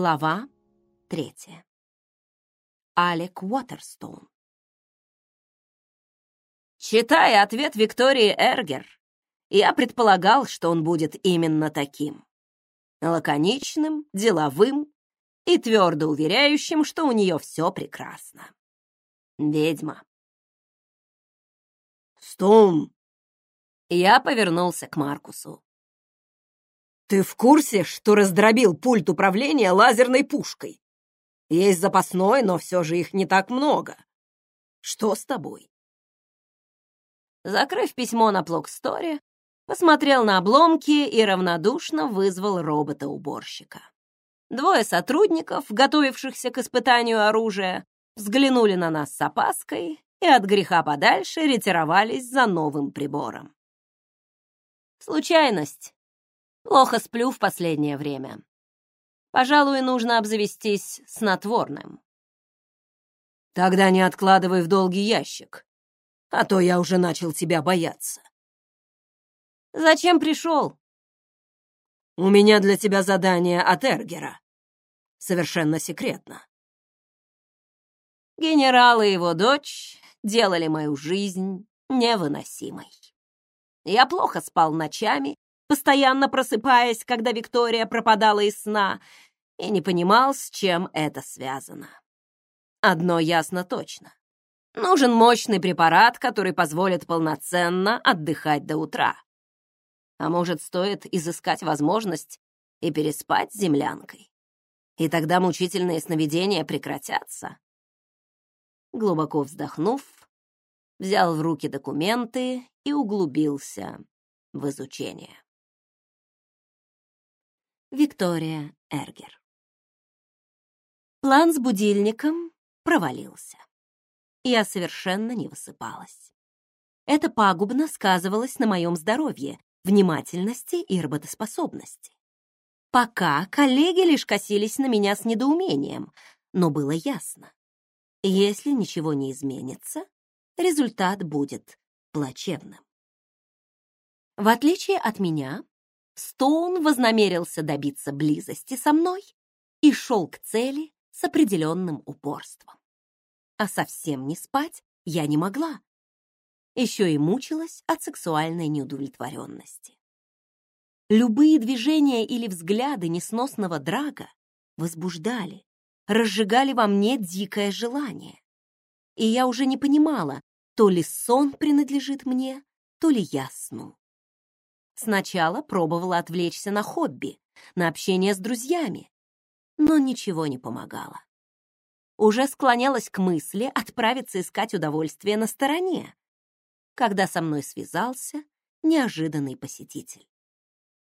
Глава третья. Алек Уотерстоун. Читая ответ Виктории Эргер, я предполагал, что он будет именно таким. Лаконичным, деловым и твердо уверяющим, что у нее все прекрасно. Ведьма. «Стоун!» Я повернулся к Маркусу. «Ты в курсе, что раздробил пульт управления лазерной пушкой? Есть запасной, но все же их не так много. Что с тобой?» Закрыв письмо на Плоксторе, посмотрел на обломки и равнодушно вызвал робота-уборщика. Двое сотрудников, готовившихся к испытанию оружия, взглянули на нас с опаской и от греха подальше ретировались за новым прибором. Случайность. Плохо сплю в последнее время. Пожалуй, нужно обзавестись снотворным. Тогда не откладывай в долгий ящик, а то я уже начал тебя бояться. Зачем пришел? У меня для тебя задание от Эргера. Совершенно секретно. Генерал и его дочь делали мою жизнь невыносимой. Я плохо спал ночами, постоянно просыпаясь, когда Виктория пропадала из сна, и не понимал, с чем это связано. Одно ясно точно. Нужен мощный препарат, который позволит полноценно отдыхать до утра. А может, стоит изыскать возможность и переспать с землянкой? И тогда мучительные сновидения прекратятся. Глубоко вздохнув, взял в руки документы и углубился в изучение. Виктория Эргер План с будильником провалился. Я совершенно не высыпалась. Это пагубно сказывалось на моем здоровье, внимательности и работоспособности. Пока коллеги лишь косились на меня с недоумением, но было ясно. Если ничего не изменится, результат будет плачевным. В отличие от меня, Стоун вознамерился добиться близости со мной и шел к цели с определенным упорством. А совсем не спать я не могла. Еще и мучилась от сексуальной неудовлетворенности. Любые движения или взгляды несносного драга возбуждали, разжигали во мне дикое желание. И я уже не понимала, то ли сон принадлежит мне, то ли я сну. Сначала пробовала отвлечься на хобби, на общение с друзьями, но ничего не помогало. Уже склонялась к мысли отправиться искать удовольствие на стороне, когда со мной связался неожиданный посетитель.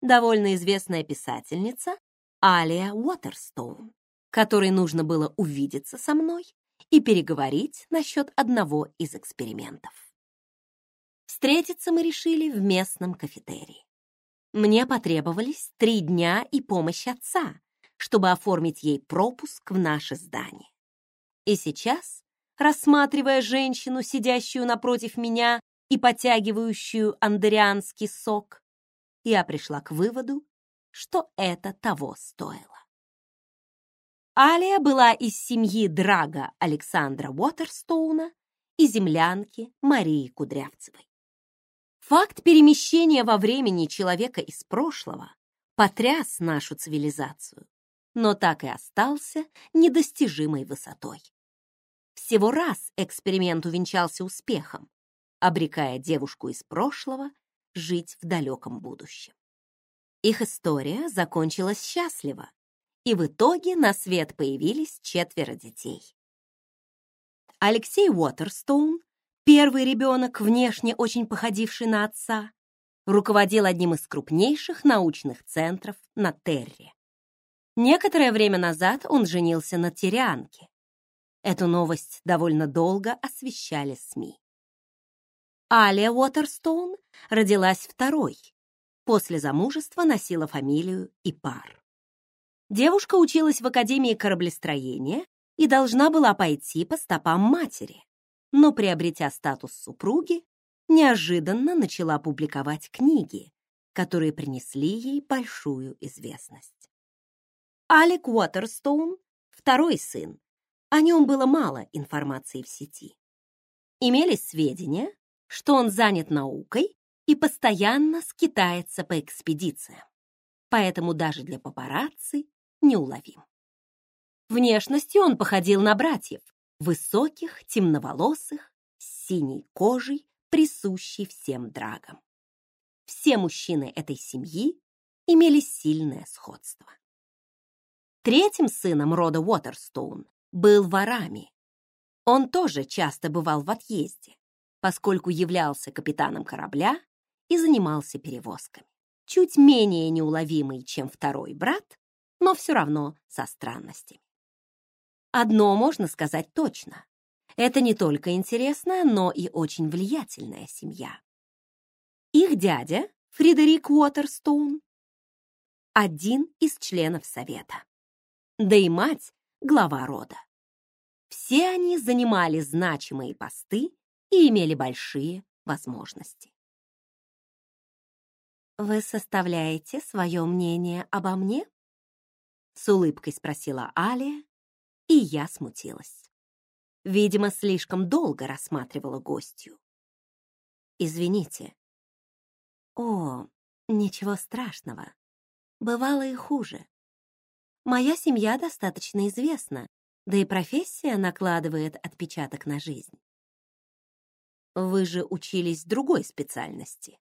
Довольно известная писательница Алия Уотерстоун, которой нужно было увидеться со мной и переговорить насчет одного из экспериментов. Встретиться мы решили в местном кафетерии. Мне потребовались три дня и помощь отца, чтобы оформить ей пропуск в наше здание. И сейчас, рассматривая женщину, сидящую напротив меня и потягивающую андерианский сок, я пришла к выводу, что это того стоило. Алия была из семьи Драга Александра Уотерстоуна и землянки Марии Кудрявцевой. Факт перемещения во времени человека из прошлого потряс нашу цивилизацию, но так и остался недостижимой высотой. Всего раз эксперимент увенчался успехом, обрекая девушку из прошлого жить в далеком будущем. Их история закончилась счастливо, и в итоге на свет появились четверо детей. Алексей Уотерстоун Первый ребенок, внешне очень походивший на отца, руководил одним из крупнейших научных центров на Терре. Некоторое время назад он женился на Тирианке. Эту новость довольно долго освещали СМИ. Алия Уотерстоун родилась второй. После замужества носила фамилию Ипар. Девушка училась в Академии кораблестроения и должна была пойти по стопам матери но, приобретя статус супруги, неожиданно начала публиковать книги, которые принесли ей большую известность. Алек Уотерстоун, второй сын. О нем было мало информации в сети. Имелись сведения, что он занят наукой и постоянно скитается по экспедициям, поэтому даже для папарацци неуловим. Внешностью он походил на братьев, высоких, темноволосых, с синей кожей, присущей всем драгам. Все мужчины этой семьи имели сильное сходство. Третьим сыном рода Уотерстоун был Варами. Он тоже часто бывал в отъезде, поскольку являлся капитаном корабля и занимался перевозками. Чуть менее неуловимый, чем второй брат, но все равно со странностями. Одно можно сказать точно. Это не только интересная, но и очень влиятельная семья. Их дядя, Фредерик Уотерстоун, один из членов совета. Да и мать — глава рода. Все они занимали значимые посты и имели большие возможности. «Вы составляете свое мнение обо мне?» С улыбкой спросила Алия, и я смутилась. Видимо, слишком долго рассматривала гостью. «Извините». «О, ничего страшного. Бывало и хуже. Моя семья достаточно известна, да и профессия накладывает отпечаток на жизнь. Вы же учились другой специальности.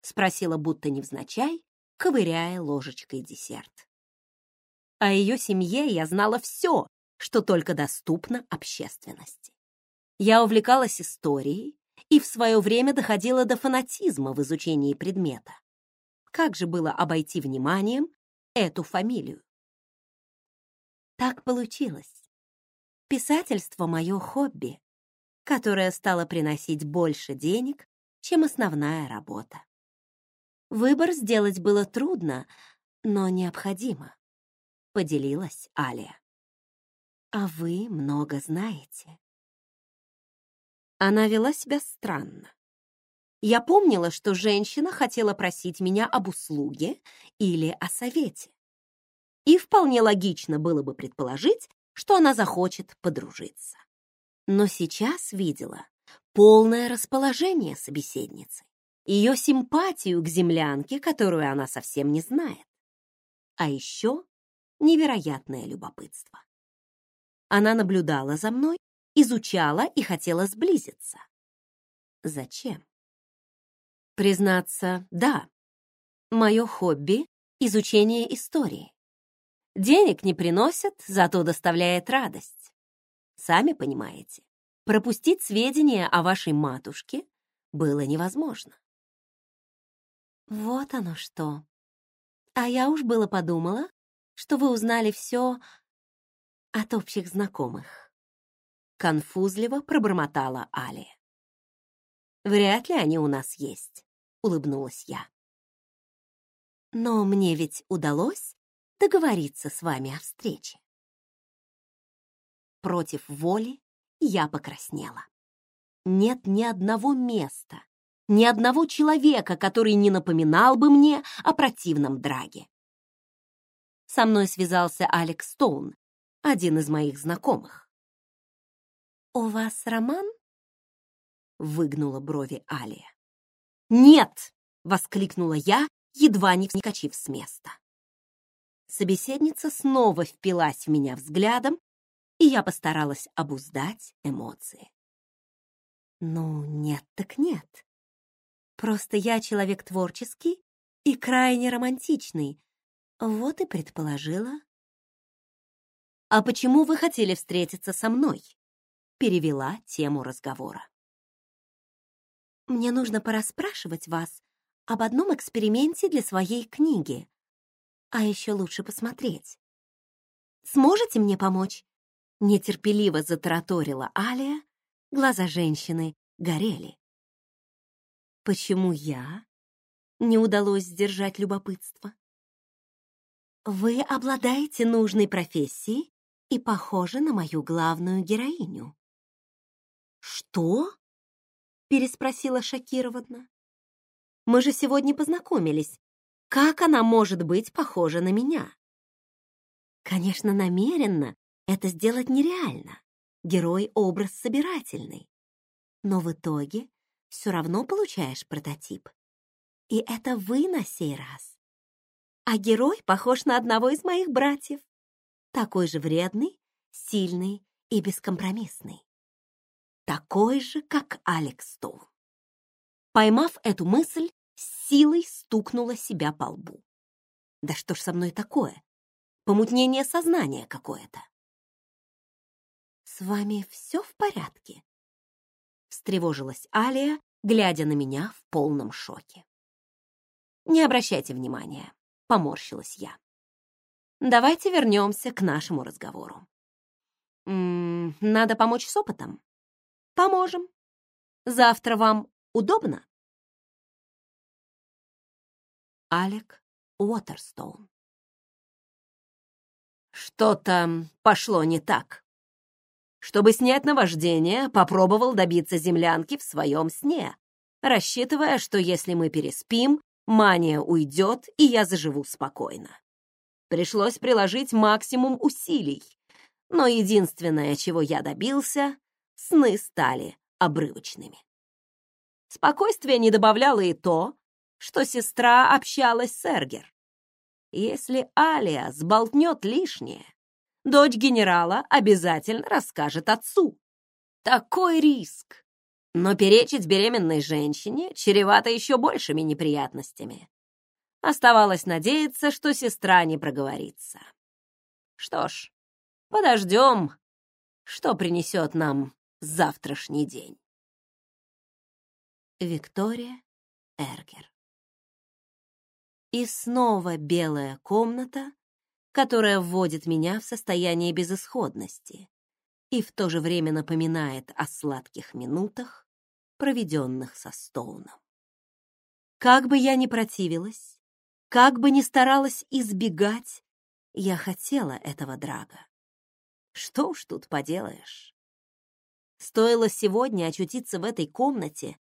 Спросила будто невзначай, ковыряя ложечкой десерт. О ее семье я знала все, что только доступно общественности. Я увлекалась историей и в свое время доходила до фанатизма в изучении предмета. Как же было обойти вниманием эту фамилию? Так получилось. Писательство — мое хобби, которая стала приносить больше денег, чем основная работа. Выбор сделать было трудно, но необходимо, поделилась Алия. А вы много знаете. Она вела себя странно. Я помнила, что женщина хотела просить меня об услуге или о совете. И вполне логично было бы предположить, что она захочет подружиться но сейчас видела полное расположение собеседницы, ее симпатию к землянке, которую она совсем не знает, а еще невероятное любопытство. Она наблюдала за мной, изучала и хотела сблизиться. Зачем? Признаться, да, мое хобби — изучение истории. Денег не приносит, зато доставляет радость. Сами понимаете, пропустить сведения о вашей матушке было невозможно. Вот оно что. А я уж было подумала, что вы узнали все от общих знакомых. Конфузливо пробормотала Алия. Вряд ли они у нас есть, улыбнулась я. Но мне ведь удалось договориться с вами о встрече. Против воли я покраснела. Нет ни одного места, ни одного человека, который не напоминал бы мне о противном драге. Со мной связался Алекс Стоун, один из моих знакомых. «У вас роман?» — выгнула брови Алия. «Нет!» — воскликнула я, едва не вскочив с места. Собеседница снова впилась в меня взглядом, и я постаралась обуздать эмоции. Ну, нет так нет. Просто я человек творческий и крайне романтичный. Вот и предположила. «А почему вы хотели встретиться со мной?» Перевела тему разговора. «Мне нужно порасспрашивать вас об одном эксперименте для своей книги. А еще лучше посмотреть. Сможете мне помочь? Нетерпеливо затараторила Алия, глаза женщины горели. Почему я? Не удалось сдержать любопытство. Вы обладаете нужной профессией и похожи на мою главную героиню. Что? переспросила шокированно. Мы же сегодня познакомились. Как она может быть похожа на меня? Конечно, намеренно это сделать нереально. Герой — образ собирательный. Но в итоге все равно получаешь прототип. И это вы на сей раз. А герой похож на одного из моих братьев. Такой же вредный, сильный и бескомпромиссный. Такой же, как Алекс Стоун. Поймав эту мысль, силой стукнула себя по лбу. Да что ж со мной такое? Помутнение сознания какое-то. «С вами все в порядке?» Встревожилась Алия, глядя на меня в полном шоке. «Не обращайте внимания», — поморщилась я. «Давайте вернемся к нашему разговору. М -м, надо помочь с опытом? Поможем. Завтра вам удобно?» Алек Уотерстоун Что-то пошло не так. Чтобы снять наваждение, попробовал добиться землянки в своем сне, рассчитывая, что если мы переспим, мания уйдет, и я заживу спокойно. Пришлось приложить максимум усилий, но единственное, чего я добился, сны стали обрывочными. Спокойствие не добавляло и то, что сестра общалась с Эргер. Если Алия сболтнет лишнее, дочь генерала обязательно расскажет отцу. Такой риск. Но перечить беременной женщине чревато еще большими неприятностями. Оставалось надеяться, что сестра не проговорится. Что ж, подождем, что принесет нам завтрашний день. Виктория Эргер и снова белая комната, которая вводит меня в состояние безысходности и в то же время напоминает о сладких минутах, проведенных со Стоуном. Как бы я ни противилась, как бы ни старалась избегать, я хотела этого драга. Что уж тут поделаешь. Стоило сегодня очутиться в этой комнате,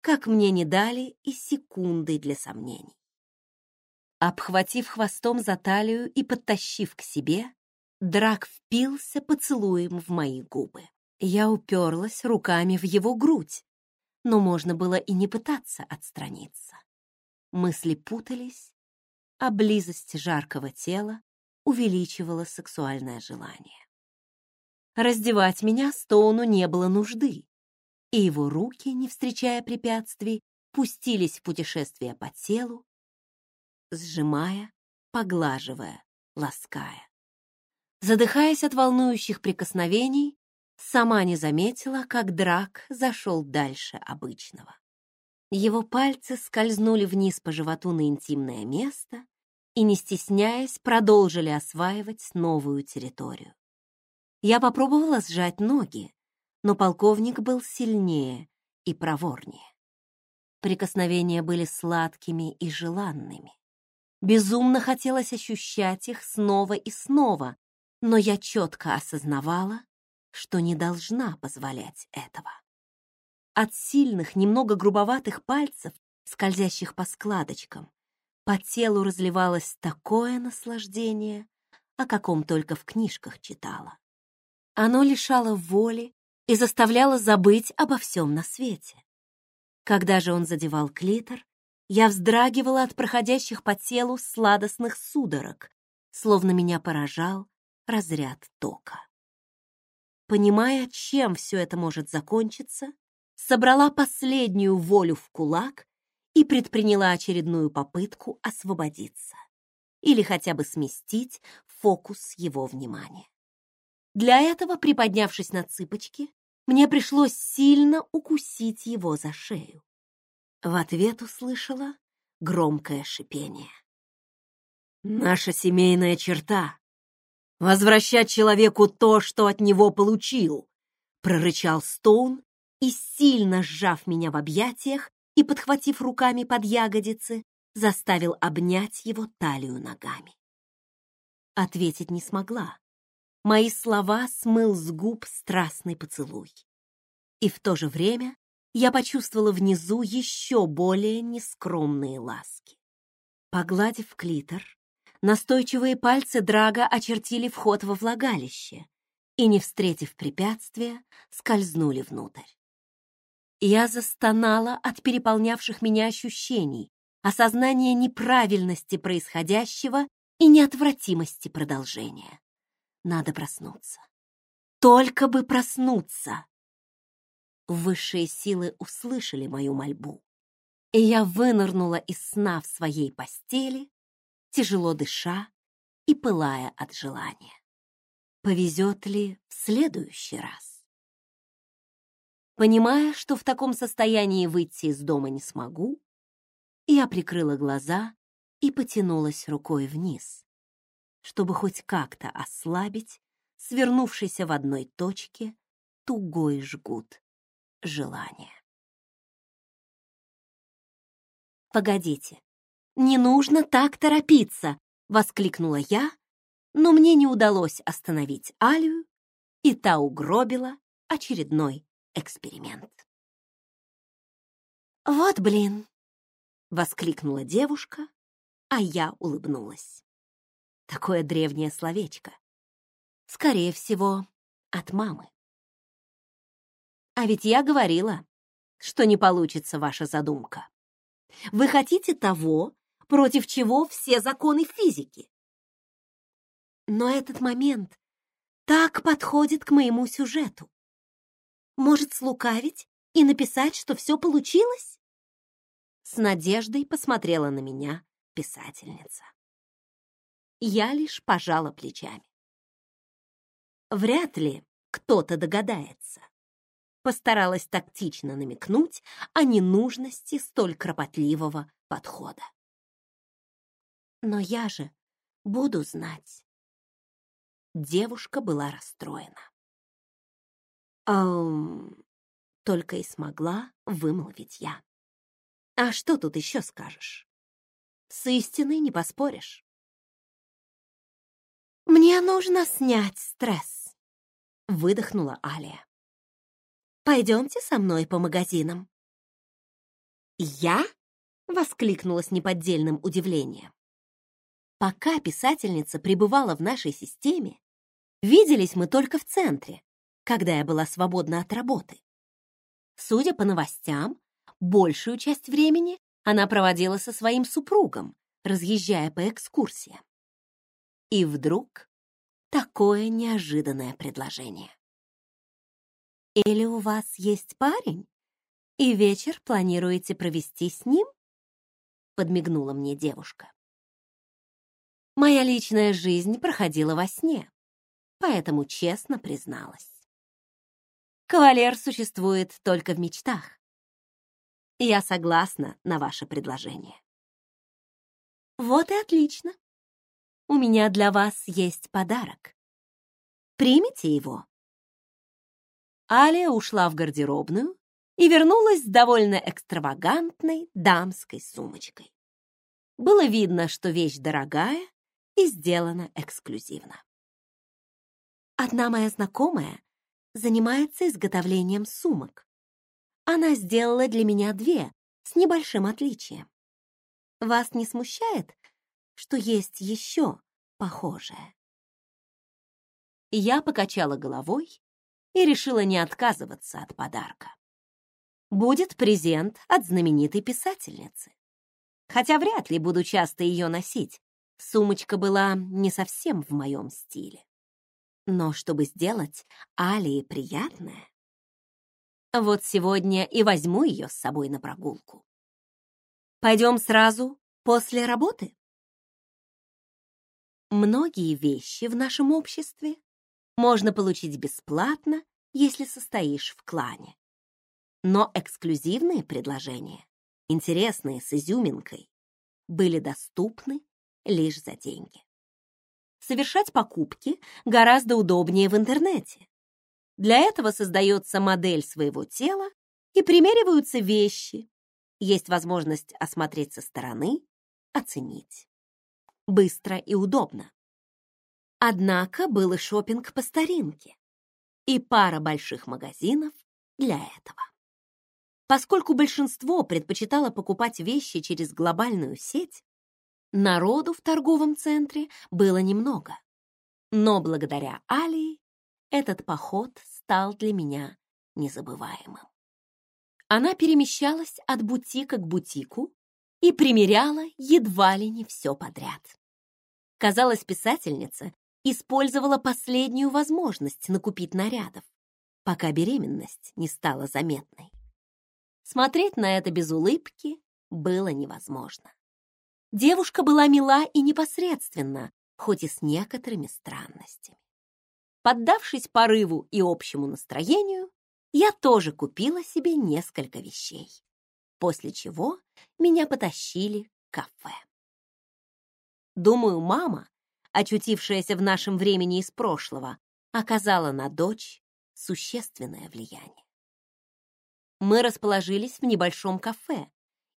как мне не дали и секунды для сомнений. Обхватив хвостом за талию и подтащив к себе, Драк впился поцелуем в мои губы. Я уперлась руками в его грудь, но можно было и не пытаться отстраниться. Мысли путались, а близость жаркого тела увеличивала сексуальное желание. Раздевать меня Стоуну не было нужды, и его руки, не встречая препятствий, пустились в путешествие по телу, сжимая, поглаживая, лаская. Задыхаясь от волнующих прикосновений, сама не заметила, как драк зашел дальше обычного. Его пальцы скользнули вниз по животу на интимное место и, не стесняясь, продолжили осваивать новую территорию. Я попробовала сжать ноги, но полковник был сильнее и проворнее. Прикосновения были сладкими и желанными. Безумно хотелось ощущать их снова и снова, но я четко осознавала, что не должна позволять этого. От сильных, немного грубоватых пальцев, скользящих по складочкам, по телу разливалось такое наслаждение, о каком только в книжках читала. Оно лишало воли и заставляло забыть обо всем на свете. Когда же он задевал клитор, я вздрагивала от проходящих по телу сладостных судорог, словно меня поражал разряд тока. Понимая, чем все это может закончиться, собрала последнюю волю в кулак и предприняла очередную попытку освободиться или хотя бы сместить фокус его внимания. Для этого, приподнявшись на цыпочки, мне пришлось сильно укусить его за шею. В ответ услышала громкое шипение. «Наша семейная черта — возвращать человеку то, что от него получил», — прорычал Стоун и, сильно сжав меня в объятиях и подхватив руками под ягодицы, заставил обнять его талию ногами. Ответить не смогла. Мои слова смыл с губ страстный поцелуй. И в то же время я почувствовала внизу еще более нескромные ласки. Погладив клитор, Настойчивые пальцы Драга очертили вход во влагалище и, не встретив препятствия, скользнули внутрь. Я застонала от переполнявших меня ощущений, осознания неправильности происходящего и неотвратимости продолжения. Надо проснуться. Только бы проснуться! Высшие силы услышали мою мольбу, и я вынырнула из сна в своей постели, тяжело дыша и пылая от желания. Повезет ли в следующий раз? Понимая, что в таком состоянии выйти из дома не смогу, я прикрыла глаза и потянулась рукой вниз, чтобы хоть как-то ослабить свернувшийся в одной точке тугой жгут желания. «Погодите, не нужно так торопиться!» — воскликнула я, но мне не удалось остановить Алию, и та угробила очередной эксперимент. «Вот блин!» — воскликнула девушка, а я улыбнулась. Такое древнее словечко. Скорее всего, от мамы. А ведь я говорила, что не получится ваша задумка. Вы хотите того, против чего все законы физики. Но этот момент так подходит к моему сюжету. Может, слукавить и написать, что все получилось? С надеждой посмотрела на меня писательница. Я лишь пожала плечами. Вряд ли кто-то догадается. Постаралась тактично намекнуть о ненужности столь кропотливого подхода. Но я же буду знать. Девушка была расстроена. «Эм...» — только и смогла вымолвить я. «А что тут еще скажешь? С истиной не поспоришь». «Мне нужно снять стресс», — выдохнула Алия. «Пойдемте со мной по магазинам». «Я?» — воскликнула с неподдельным удивлением. Пока писательница пребывала в нашей системе, виделись мы только в центре, когда я была свободна от работы. Судя по новостям, большую часть времени она проводила со своим супругом, разъезжая по экскурсиям. И вдруг такое неожиданное предложение. «Или у вас есть парень, и вечер планируете провести с ним?» подмигнула мне девушка. Моя личная жизнь проходила во сне, поэтому честно призналась. Кавалер существует только в мечтах. Я согласна на ваше предложение. Вот и отлично у меня для вас есть подарок. Примите его». Алия ушла в гардеробную и вернулась с довольно экстравагантной дамской сумочкой. Было видно, что вещь дорогая и сделана эксклюзивно. Одна моя знакомая занимается изготовлением сумок. Она сделала для меня две с небольшим отличием. Вас не смущает, что есть еще похожее. Я покачала головой и решила не отказываться от подарка. Будет презент от знаменитой писательницы. Хотя вряд ли буду часто ее носить. Сумочка была не совсем в моем стиле. Но чтобы сделать Алии приятное, вот сегодня и возьму ее с собой на прогулку. Пойдем сразу после работы? Многие вещи в нашем обществе можно получить бесплатно, если состоишь в клане. Но эксклюзивные предложения, интересные с изюминкой, были доступны лишь за деньги. Совершать покупки гораздо удобнее в интернете. Для этого создается модель своего тела и примериваются вещи. Есть возможность осмотреть со стороны, оценить быстро и удобно. Однако был и шопинг по старинке и пара больших магазинов для этого. Поскольку большинство предпочитало покупать вещи через глобальную сеть, Народу в торговом центре было немного, но благодаря Алии этот поход стал для меня незабываемым. Она перемещалась от бутика к бутику и примеряла едва ли не все подряд. Казалось, писательница использовала последнюю возможность накупить нарядов, пока беременность не стала заметной. Смотреть на это без улыбки было невозможно. Девушка была мила и непосредственна, хоть и с некоторыми странностями. Поддавшись порыву и общему настроению, я тоже купила себе несколько вещей, после чего меня потащили к кафе. Думаю, мама, очутившаяся в нашем времени из прошлого, оказала на дочь существенное влияние. Мы расположились в небольшом кафе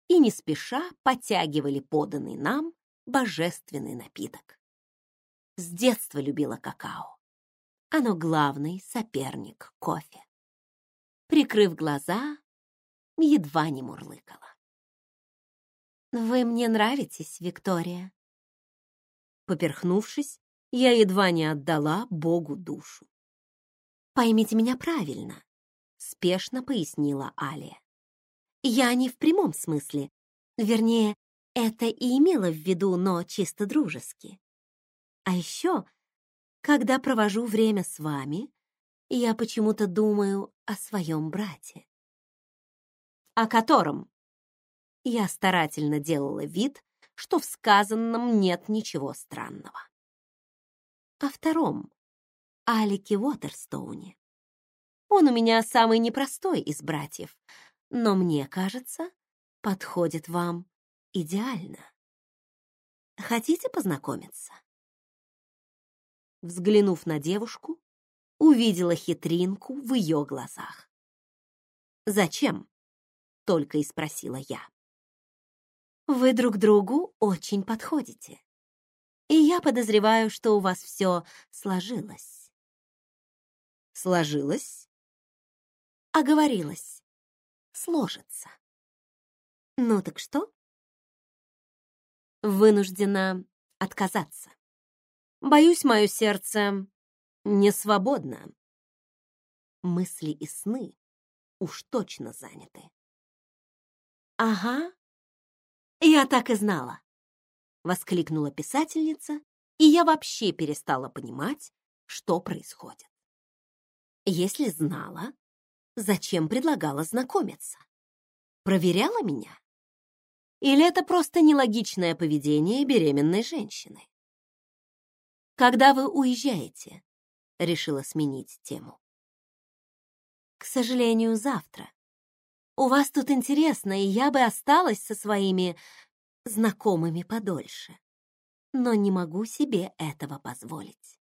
и не спеша потягивали поданный нам божественный напиток. С детства любила какао. Оно главный соперник кофе. Прикрыв глаза, едва не мурлыкала. «Вы мне нравитесь, Виктория». Поперхнувшись, я едва не отдала Богу душу. «Поймите меня правильно», — спешно пояснила Алия. «Я не в прямом смысле. Вернее, это и имела в виду, но чисто дружески. А еще, когда провожу время с вами, я почему-то думаю о своем брате. О котором? Я старательно делала вид, что в сказанном нет ничего странного. О втором, Алике Уотерстоуне. Он у меня самый непростой из братьев, но мне кажется, подходит вам идеально. Хотите познакомиться? Взглянув на девушку, увидела хитринку в ее глазах. «Зачем?» — только и спросила я. «Вы друг другу очень подходите, и я подозреваю, что у вас все сложилось». «Сложилось?» «Оговорилась. Сложится». «Ну так что?» «Вынуждена отказаться». Боюсь, мое сердце не свободно. Мысли и сны уж точно заняты. «Ага, я так и знала!» — воскликнула писательница, и я вообще перестала понимать, что происходит. Если знала, зачем предлагала знакомиться? Проверяла меня? Или это просто нелогичное поведение беременной женщины? «Когда вы уезжаете?» — решила сменить тему. «К сожалению, завтра. У вас тут интересно, и я бы осталась со своими знакомыми подольше. Но не могу себе этого позволить.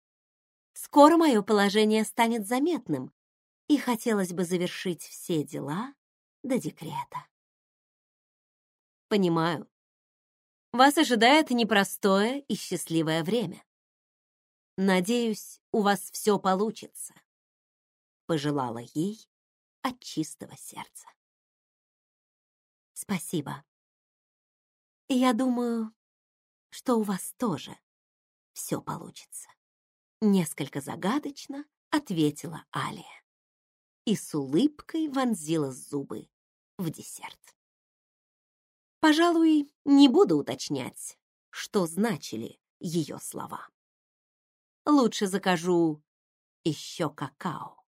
Скоро мое положение станет заметным, и хотелось бы завершить все дела до декрета. Понимаю. Вас ожидает непростое и счастливое время. Надеюсь, у вас все получится. Пожелала ей от чистого сердца. Спасибо. Я думаю, что у вас тоже все получится. Несколько загадочно ответила Алия и с улыбкой вонзила зубы в десерт. Пожалуй, не буду уточнять, что значили ее слова лучше закажу еще какао.